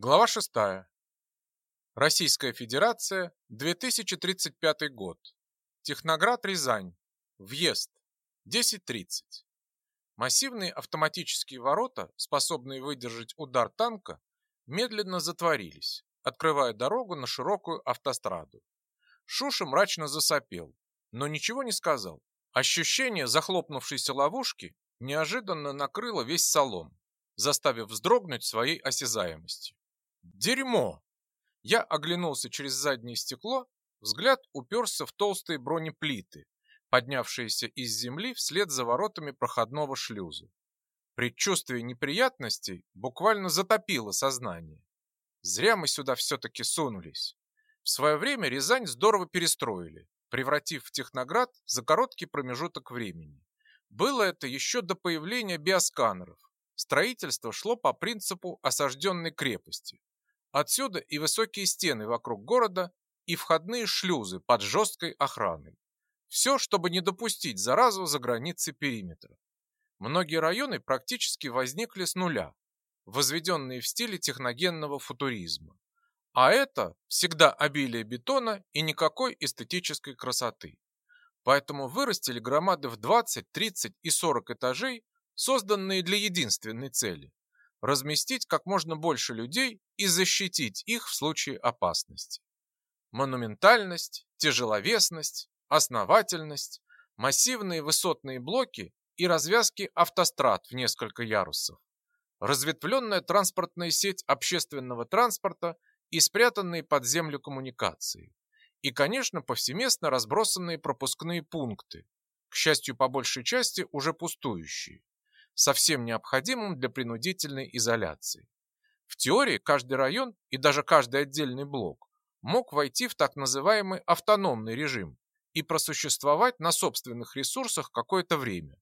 Глава 6. Российская Федерация, 2035 год. Техноград, Рязань. Въезд. 10.30. Массивные автоматические ворота, способные выдержать удар танка, медленно затворились, открывая дорогу на широкую автостраду. Шуша мрачно засопел, но ничего не сказал. Ощущение захлопнувшейся ловушки неожиданно накрыло весь салон, заставив вздрогнуть своей осязаемостью. Дерьмо! Я оглянулся через заднее стекло, взгляд уперся в толстые бронеплиты, поднявшиеся из земли вслед за воротами проходного шлюза. Предчувствие неприятностей буквально затопило сознание. Зря мы сюда все-таки сунулись. В свое время Рязань здорово перестроили, превратив в Техноград за короткий промежуток времени. Было это еще до появления биосканеров. Строительство шло по принципу осажденной крепости. Отсюда и высокие стены вокруг города, и входные шлюзы под жесткой охраной. Все, чтобы не допустить заразу за границы периметра. Многие районы практически возникли с нуля, возведенные в стиле техногенного футуризма. А это всегда обилие бетона и никакой эстетической красоты. Поэтому вырастили громады в 20, 30 и 40 этажей, созданные для единственной цели разместить как можно больше людей и защитить их в случае опасности. Монументальность, тяжеловесность, основательность, массивные высотные блоки и развязки автострад в несколько ярусов, разветвленная транспортная сеть общественного транспорта и спрятанные под землю коммуникации. И, конечно, повсеместно разбросанные пропускные пункты, к счастью, по большей части уже пустующие совсем необходимым для принудительной изоляции. В теории каждый район и даже каждый отдельный блок мог войти в так называемый автономный режим и просуществовать на собственных ресурсах какое-то время.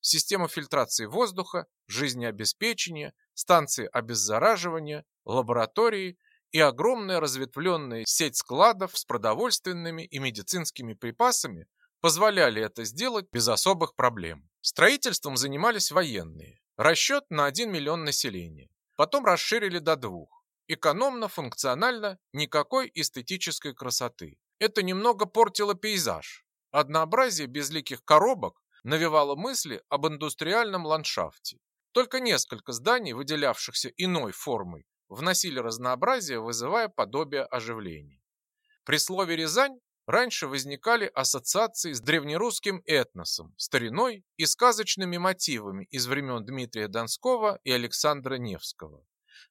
Система фильтрации воздуха, жизнеобеспечения, станции обеззараживания, лаборатории и огромная разветвленная сеть складов с продовольственными и медицинскими припасами позволяли это сделать без особых проблем. Строительством занимались военные. Расчет на 1 миллион населения. Потом расширили до двух. Экономно, функционально, никакой эстетической красоты. Это немного портило пейзаж. Однообразие безликих коробок навевало мысли об индустриальном ландшафте. Только несколько зданий, выделявшихся иной формой, вносили разнообразие, вызывая подобие оживления. При слове «Рязань» раньше возникали ассоциации с древнерусским этносом, стариной и сказочными мотивами из времен Дмитрия Донского и Александра Невского.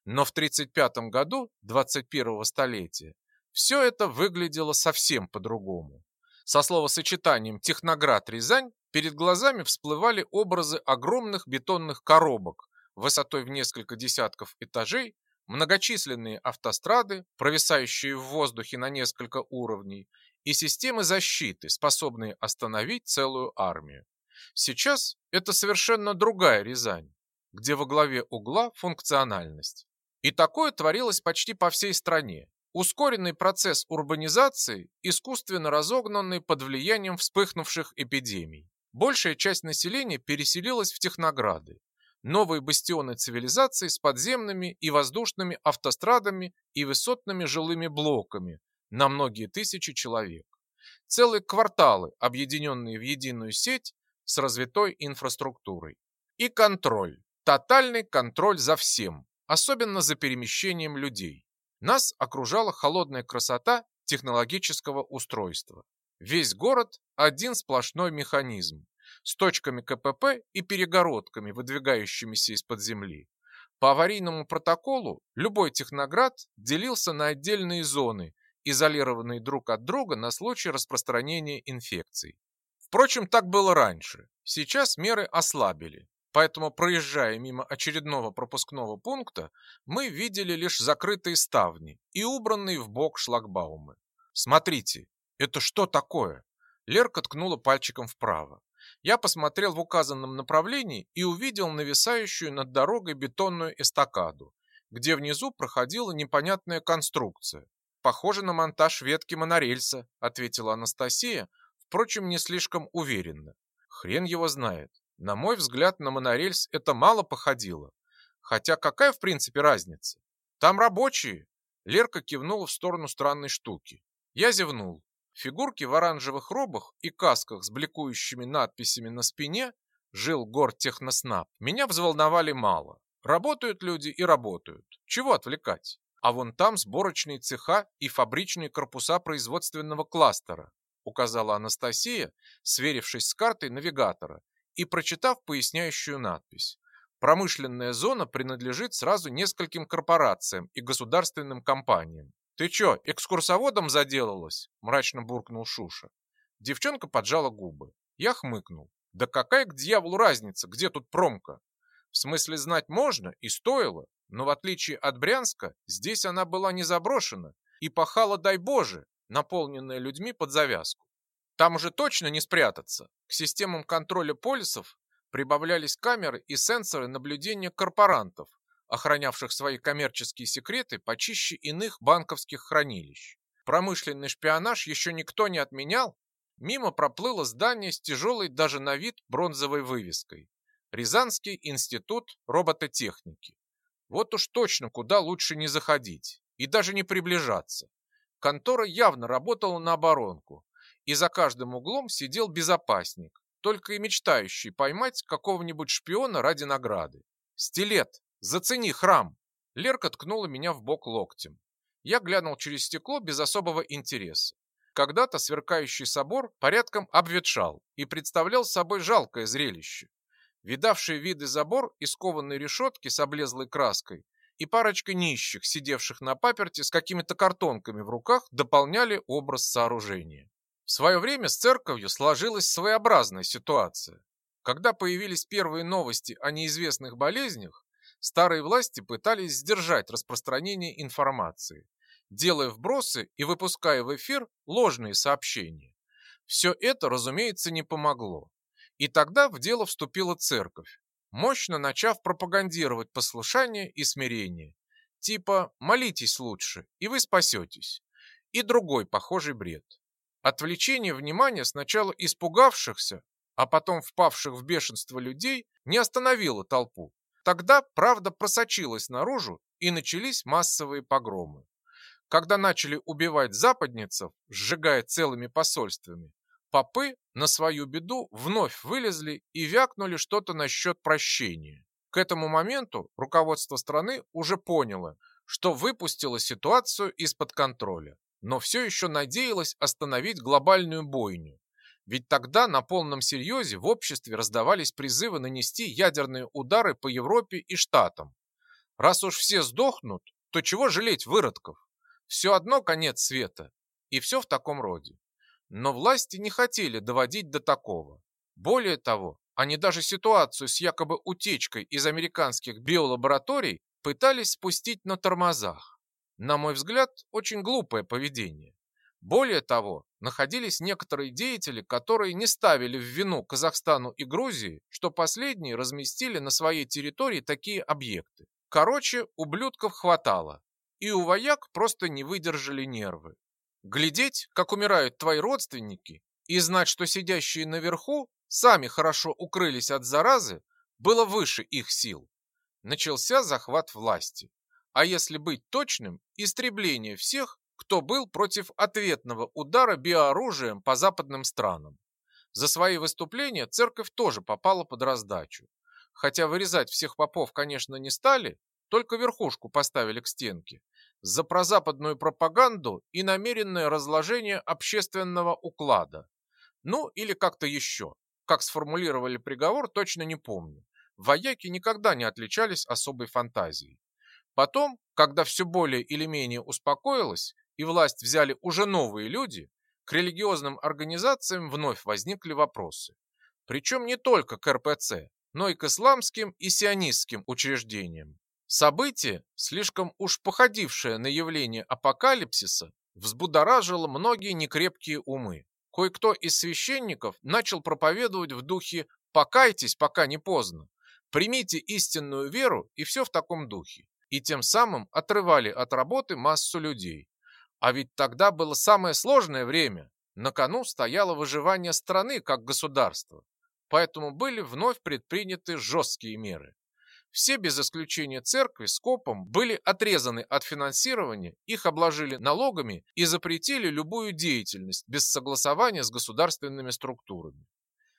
Но в 1935 году 21-го столетия все это выглядело совсем по-другому. Со словосочетанием «Техноград-Рязань» перед глазами всплывали образы огромных бетонных коробок высотой в несколько десятков этажей, многочисленные автострады, провисающие в воздухе на несколько уровней, и системы защиты, способные остановить целую армию. Сейчас это совершенно другая Рязань, где во главе угла функциональность. И такое творилось почти по всей стране. Ускоренный процесс урбанизации, искусственно разогнанный под влиянием вспыхнувших эпидемий. Большая часть населения переселилась в технограды. Новые бастионы цивилизации с подземными и воздушными автострадами и высотными жилыми блоками, на многие тысячи человек. Целые кварталы, объединенные в единую сеть с развитой инфраструктурой. И контроль. Тотальный контроль за всем, особенно за перемещением людей. Нас окружала холодная красота технологического устройства. Весь город – один сплошной механизм, с точками КПП и перегородками, выдвигающимися из-под земли. По аварийному протоколу любой техноград делился на отдельные зоны изолированные друг от друга на случай распространения инфекций. Впрочем, так было раньше. Сейчас меры ослабили, поэтому, проезжая мимо очередного пропускного пункта, мы видели лишь закрытые ставни и убранные в бок шлагбаумы. «Смотрите, это что такое?» Лерка ткнула пальчиком вправо. Я посмотрел в указанном направлении и увидел нависающую над дорогой бетонную эстакаду, где внизу проходила непонятная конструкция, Похоже на монтаж ветки монорельса, ответила Анастасия, впрочем, не слишком уверенно. Хрен его знает. На мой взгляд, на монорельс это мало походило. Хотя какая в принципе разница? Там рабочие. Лерка кивнула в сторону странной штуки. Я зевнул. Фигурки в оранжевых робах и касках с бликующими надписями на спине «Жил гор Техноснаб» меня взволновали мало. Работают люди и работают. Чего отвлекать? А вон там сборочные цеха и фабричные корпуса производственного кластера, указала Анастасия, сверившись с картой навигатора и прочитав поясняющую надпись. Промышленная зона принадлежит сразу нескольким корпорациям и государственным компаниям. «Ты чё, экскурсоводом заделалась?» – мрачно буркнул Шуша. Девчонка поджала губы. Я хмыкнул. «Да какая к дьяволу разница, где тут промка? В смысле, знать можно и стоило, но в отличие от Брянска, здесь она была не заброшена и пахала, дай Боже, наполненная людьми под завязку. Там уже точно не спрятаться. К системам контроля полисов прибавлялись камеры и сенсоры наблюдения корпорантов, охранявших свои коммерческие секреты почище иных банковских хранилищ. Промышленный шпионаж еще никто не отменял. Мимо проплыло здание с тяжелой даже на вид бронзовой вывеской. Рязанский институт робототехники. Вот уж точно куда лучше не заходить и даже не приближаться. Контора явно работала на оборонку, и за каждым углом сидел безопасник, только и мечтающий поймать какого-нибудь шпиона ради награды. «Стилет, зацени храм!» Лерка ткнула меня в бок локтем. Я глянул через стекло без особого интереса. Когда-то сверкающий собор порядком обветшал и представлял собой жалкое зрелище. Видавший виды забор из кованой решетки с облезлой краской и парочка нищих, сидевших на паперти с какими-то картонками в руках, дополняли образ сооружения. В свое время с церковью сложилась своеобразная ситуация. Когда появились первые новости о неизвестных болезнях, старые власти пытались сдержать распространение информации, делая вбросы и выпуская в эфир ложные сообщения. Все это, разумеется, не помогло. И тогда в дело вступила церковь, мощно начав пропагандировать послушание и смирение. Типа «молитесь лучше, и вы спасетесь». И другой похожий бред. Отвлечение внимания сначала испугавшихся, а потом впавших в бешенство людей не остановило толпу. Тогда правда просочилась наружу и начались массовые погромы. Когда начали убивать западницев, сжигая целыми посольствами, попы на свою беду вновь вылезли и вякнули что-то насчет прощения. К этому моменту руководство страны уже поняло, что выпустило ситуацию из-под контроля но все еще надеялась остановить глобальную бойню. Ведь тогда на полном серьезе в обществе раздавались призывы нанести ядерные удары по Европе и Штатам. Раз уж все сдохнут, то чего жалеть выродков? Все одно конец света. И все в таком роде. Но власти не хотели доводить до такого. Более того, они даже ситуацию с якобы утечкой из американских биолабораторий пытались спустить на тормозах. На мой взгляд, очень глупое поведение. Более того, находились некоторые деятели, которые не ставили в вину Казахстану и Грузии, что последние разместили на своей территории такие объекты. Короче, ублюдков хватало, и у вояк просто не выдержали нервы. Глядеть, как умирают твои родственники, и знать, что сидящие наверху сами хорошо укрылись от заразы, было выше их сил. Начался захват власти а если быть точным, истребление всех, кто был против ответного удара биооружием по западным странам. За свои выступления церковь тоже попала под раздачу. Хотя вырезать всех попов, конечно, не стали, только верхушку поставили к стенке. За прозападную пропаганду и намеренное разложение общественного уклада. Ну, или как-то еще. Как сформулировали приговор, точно не помню. Вояки никогда не отличались особой фантазией. Потом, когда все более или менее успокоилось и власть взяли уже новые люди, к религиозным организациям вновь возникли вопросы. Причем не только к РПЦ, но и к исламским и сионистским учреждениям. Событие, слишком уж походившее на явление апокалипсиса, взбудоражило многие некрепкие умы. Кое-кто из священников начал проповедовать в духе «покайтесь, пока не поздно», «примите истинную веру» и все в таком духе и тем самым отрывали от работы массу людей. А ведь тогда было самое сложное время. На кону стояло выживание страны как государства. Поэтому были вновь предприняты жесткие меры. Все без исключения церкви с копом были отрезаны от финансирования, их обложили налогами и запретили любую деятельность без согласования с государственными структурами.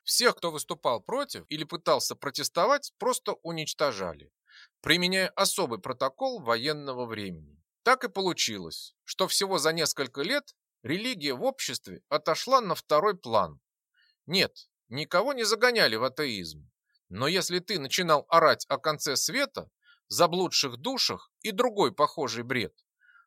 Всех, кто выступал против или пытался протестовать, просто уничтожали, применяя особый протокол военного времени. Так и получилось, что всего за несколько лет религия в обществе отошла на второй план. Нет, никого не загоняли в атеизм. Но если ты начинал орать о конце света, заблудших душах и другой похожий бред,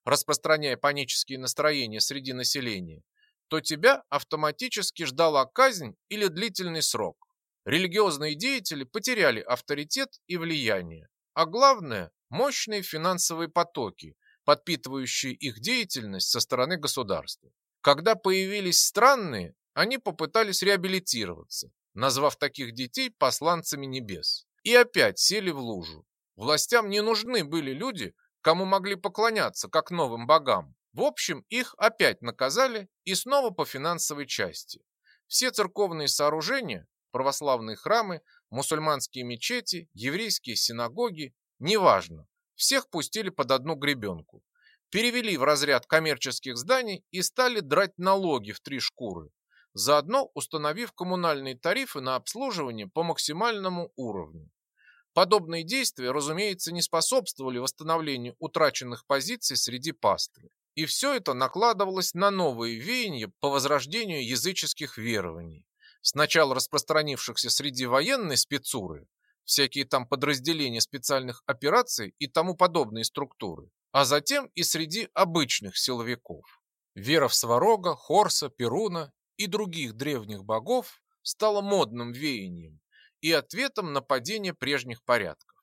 распространяя панические настроения среди населения, то тебя автоматически ждала казнь или длительный срок. Религиозные деятели потеряли авторитет и влияние, а главное – мощные финансовые потоки, подпитывающие их деятельность со стороны государства. Когда появились странные, они попытались реабилитироваться, назвав таких детей посланцами небес. И опять сели в лужу. Властям не нужны были люди, кому могли поклоняться, как новым богам. В общем, их опять наказали и снова по финансовой части. Все церковные сооружения, православные храмы, мусульманские мечети, еврейские синагоги, неважно, всех пустили под одну гребенку. Перевели в разряд коммерческих зданий и стали драть налоги в три шкуры, заодно установив коммунальные тарифы на обслуживание по максимальному уровню. Подобные действия, разумеется, не способствовали восстановлению утраченных позиций среди пасторов. И все это накладывалось на новые веяния по возрождению языческих верований, сначала распространившихся среди военной спецуры, всякие там подразделения специальных операций и тому подобные структуры, а затем и среди обычных силовиков. Вера в Сварога, Хорса, Перуна и других древних богов стала модным веянием и ответом на падение прежних порядков.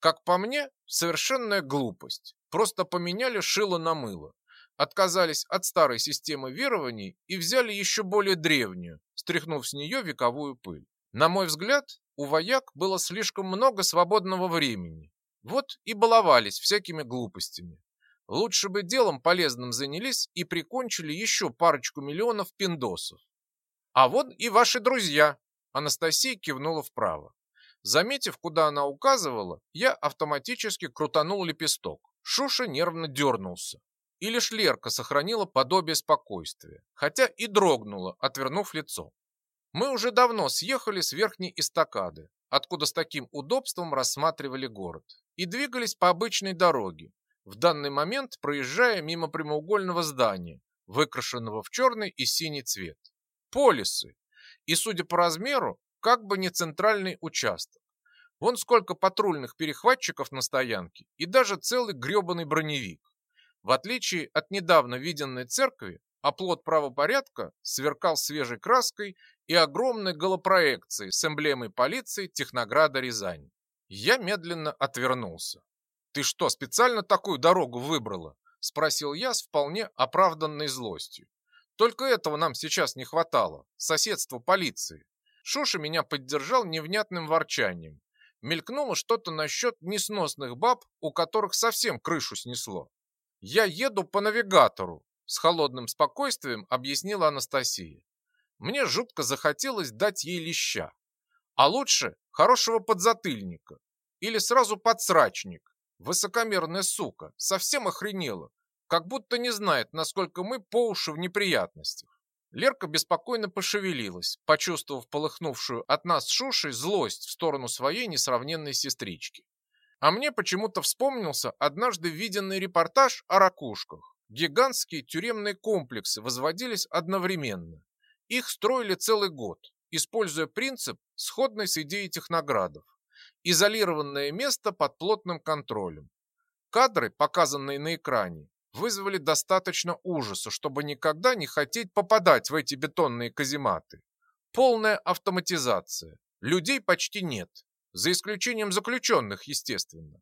Как по мне, совершенная глупость. Просто поменяли шило на мыло. Отказались от старой системы верований и взяли еще более древнюю, стряхнув с нее вековую пыль. На мой взгляд, у вояк было слишком много свободного времени. Вот и баловались всякими глупостями. Лучше бы делом полезным занялись и прикончили еще парочку миллионов пиндосов. А вот и ваши друзья. Анастасия кивнула вправо. Заметив, куда она указывала, я автоматически крутанул лепесток. Шуша нервно дернулся. И лишь Лерка сохранила подобие спокойствия, хотя и дрогнула, отвернув лицо. Мы уже давно съехали с верхней эстакады, откуда с таким удобством рассматривали город, и двигались по обычной дороге, в данный момент проезжая мимо прямоугольного здания, выкрашенного в черный и синий цвет. Полисы. И, судя по размеру, как бы не центральный участок. Вон сколько патрульных перехватчиков на стоянке и даже целый гребаный броневик. В отличие от недавно виденной церкви, оплот правопорядка сверкал свежей краской и огромной голопроекцией с эмблемой полиции Технограда Рязань. Я медленно отвернулся. «Ты что, специально такую дорогу выбрала?» – спросил я с вполне оправданной злостью. «Только этого нам сейчас не хватало – соседство полиции». Шуша меня поддержал невнятным ворчанием. Мелькнуло что-то насчет несносных баб, у которых совсем крышу снесло. «Я еду по навигатору», – с холодным спокойствием объяснила Анастасия. Мне жутко захотелось дать ей леща. А лучше хорошего подзатыльника. Или сразу подсрачник. Высокомерная сука, совсем охренела, как будто не знает, насколько мы по уши в неприятностях. Лерка беспокойно пошевелилась, почувствовав полыхнувшую от нас шушей злость в сторону своей несравненной сестрички. А мне почему-то вспомнился однажды виденный репортаж о ракушках. Гигантские тюремные комплексы возводились одновременно. Их строили целый год, используя принцип, сходный с идеей техноградов изолированное место под плотным контролем. Кадры, показанные на экране, вызвали достаточно ужаса, чтобы никогда не хотеть попадать в эти бетонные казематы. Полная автоматизация. Людей почти нет, за исключением заключенных, естественно.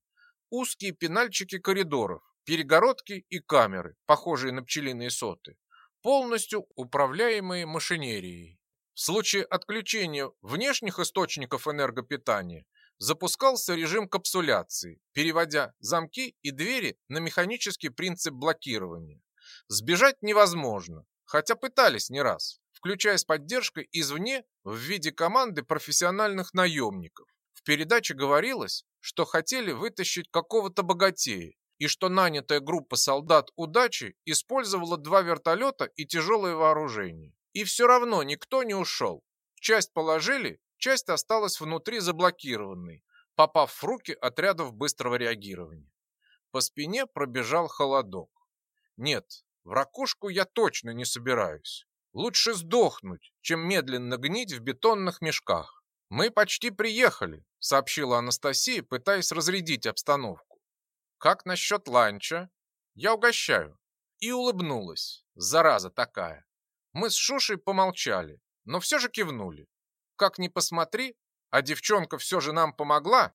Узкие пенальчики коридоров, перегородки и камеры, похожие на пчелиные соты, полностью управляемые машинерией. В случае отключения внешних источников энергопитания запускался режим капсуляции, переводя замки и двери на механический принцип блокирования. Сбежать невозможно, хотя пытались не раз, включая с поддержкой извне в виде команды профессиональных наемников. В передаче говорилось, что хотели вытащить какого-то богатея и что нанятая группа солдат удачи использовала два вертолета и тяжелое вооружение. И все равно никто не ушел. Часть положили, часть осталась внутри заблокированной, попав в руки отрядов быстрого реагирования. По спине пробежал холодок. Нет, в ракушку я точно не собираюсь. Лучше сдохнуть, чем медленно гнить в бетонных мешках. Мы почти приехали, сообщила Анастасия, пытаясь разрядить обстановку. Как насчет ланча? Я угощаю. И улыбнулась. Зараза такая. Мы с Шушей помолчали, но все же кивнули. Как ни посмотри, а девчонка все же нам помогла,